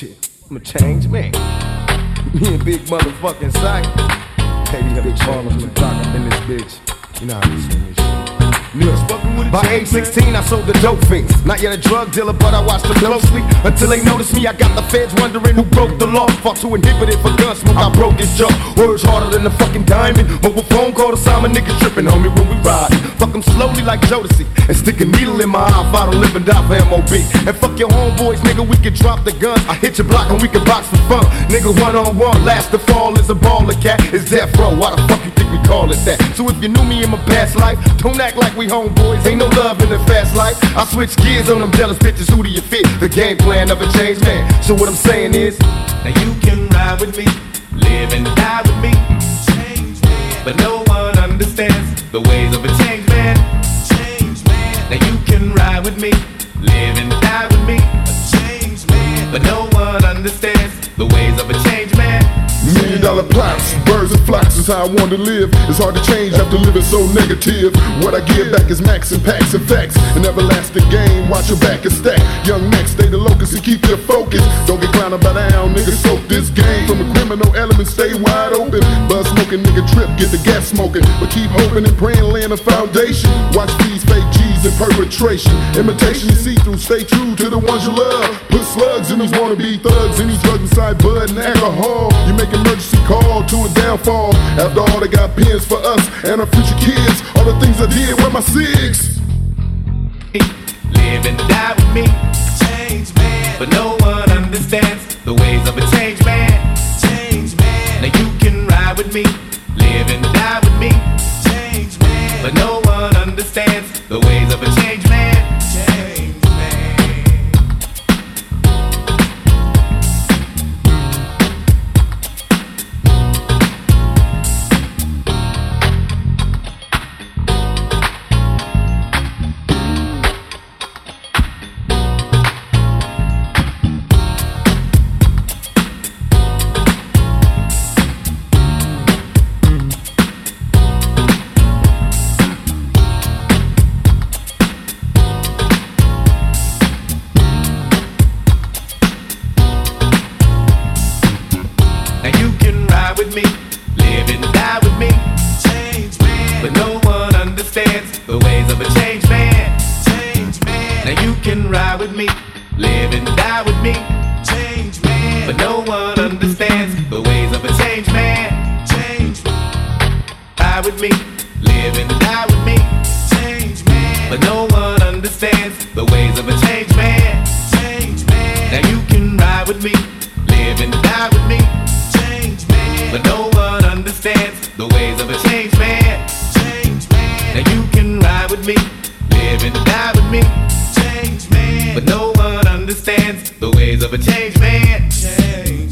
Shit, I'm a changed man. Me and big motherfucking sight. Baby, big ballers with rock up in this bitch. You know how this shit. By age 16, I sold the dope fiends. Not yet a drug dealer, but I watched them closely until they noticed me. I got the feds wondering who broke the law. Fought who inhibited for gun smoke. I broke his jaw. Words harder than a fucking diamond. Mobile phone call to Simon, niggas tripping on me when we ride. Fuck them slowly like Jodeci and stick a needle in my eye if I don't live and die for MOB. And fuck your homeboys, nigga. We can drop the guns. I hit your block and we can box for fun. Nigga, one on one, last to fall is a baller cat. Is that row. Why the fuck you think we call it that? So if you knew me in my past life, don't act like we homeboys. Ain't no love in the fast life. I switch gears on them jealous bitches. Who do you fit? The game plan a changed man. So what I'm saying is, now you can ride with me, live and die with me. But no one understands the ways of a changed man. Million dollar plots, birds and flocks is how I want to live. It's hard to change after living so negative. What I give back is max and packs and facts. An everlasting game, watch your back and stack. Young Max, stay the locus and keep your focus. Don't get clowned by down, nigga. Soak this game from a criminal element, stay wide open. Buzz smoking, nigga, trip, get the gas smoking. But keep hoping and praying, laying a foundation. Watch these fake In perpetration. Imitation you see through, stay true to the ones you love. Put slugs in these wannabe thugs, any drugs inside bud and alcohol. You make emergency call to a downfall. After all, they got pens for us and our future kids. All the things I did with my six. Live and die with me, change man. But no one understands change man. Now you can ride with me, live and die with me. Change man. But no one understands the ways of a change man. Change man. Now you can ride with me, live and die with me. Change man. But no one understands the ways of a change man. Change. Ride with me, live and die with me. Change man. But no one understands the ways of a change man. Change man. Now you can ride with me, Now you can ride with me, live and die with me. Change man. But no one understands the ways of a change man. Change.